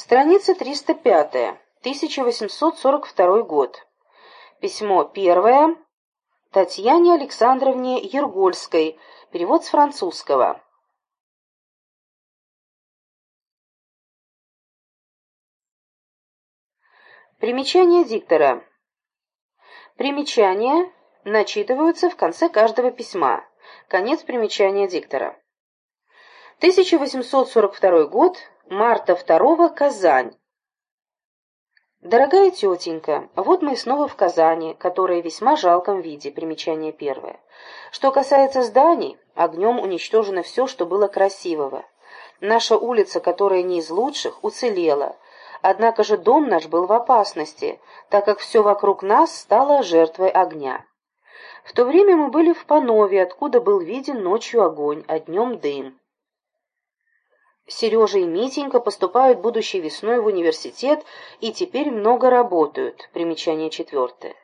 Страница 305. 1842 год. Письмо первое. Татьяне Александровне Ергольской. Перевод с французского. Примечание диктора. Примечания начитываются в конце каждого письма. Конец примечания диктора. 1842 год, марта 2 Казань. Дорогая тетенька, вот мы снова в Казани, которая в весьма жалком виде, примечание первое. Что касается зданий, огнем уничтожено все, что было красивого. Наша улица, которая не из лучших, уцелела – Однако же дом наш был в опасности, так как все вокруг нас стало жертвой огня. В то время мы были в Панове, откуда был виден ночью огонь, а днем дым. Сережа и Митенька поступают будущей весной в университет и теперь много работают. Примечание четвертое.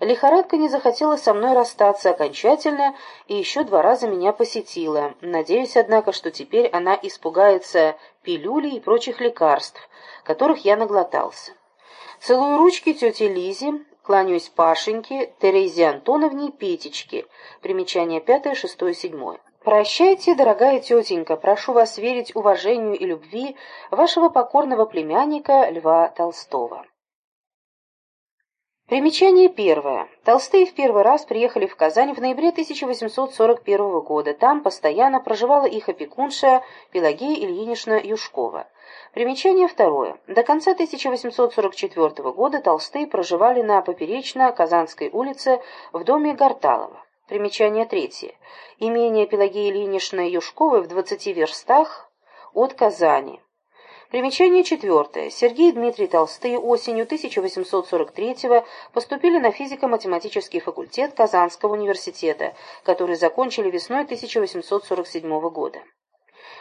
Лихорадка не захотела со мной расстаться окончательно и еще два раза меня посетила. Надеюсь, однако, что теперь она испугается пилюлей и прочих лекарств, которых я наглотался. Целую ручки тете Лизе, кланяюсь Пашеньке, Терезе Антоновне и Петечке. Примечание пятое, шестое, седьмое. Прощайте, дорогая тетенька, прошу вас верить уважению и любви вашего покорного племянника Льва Толстого. Примечание первое. Толстые в первый раз приехали в Казань в ноябре 1841 года. Там постоянно проживала их опекунша Пелагея Ильинична Юшкова. Примечание второе. До конца 1844 года Толстые проживали на Поперечно-Казанской улице в доме Гарталова. Примечание третье. Имение Пелагеи Ильиничны Юшковой в 20 верстах от Казани. Примечание четвертое. Сергей и Дмитрий Толстые осенью 1843 поступили на физико-математический факультет Казанского университета, который закончили весной 1847 года.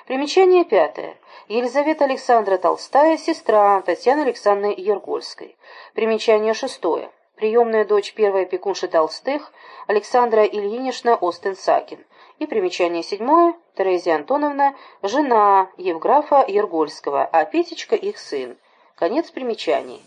Примечание пятое. Елизавета Александра Толстая, сестра Татьяны Александры Ергольской. Примечание шестое. Приемная дочь первой опекунши Толстых Александра Ильинична Остен-Сакин. И примечание седьмое. Терезия Антоновна, жена Евграфа Ергольского, а Петечка их сын. Конец примечаний.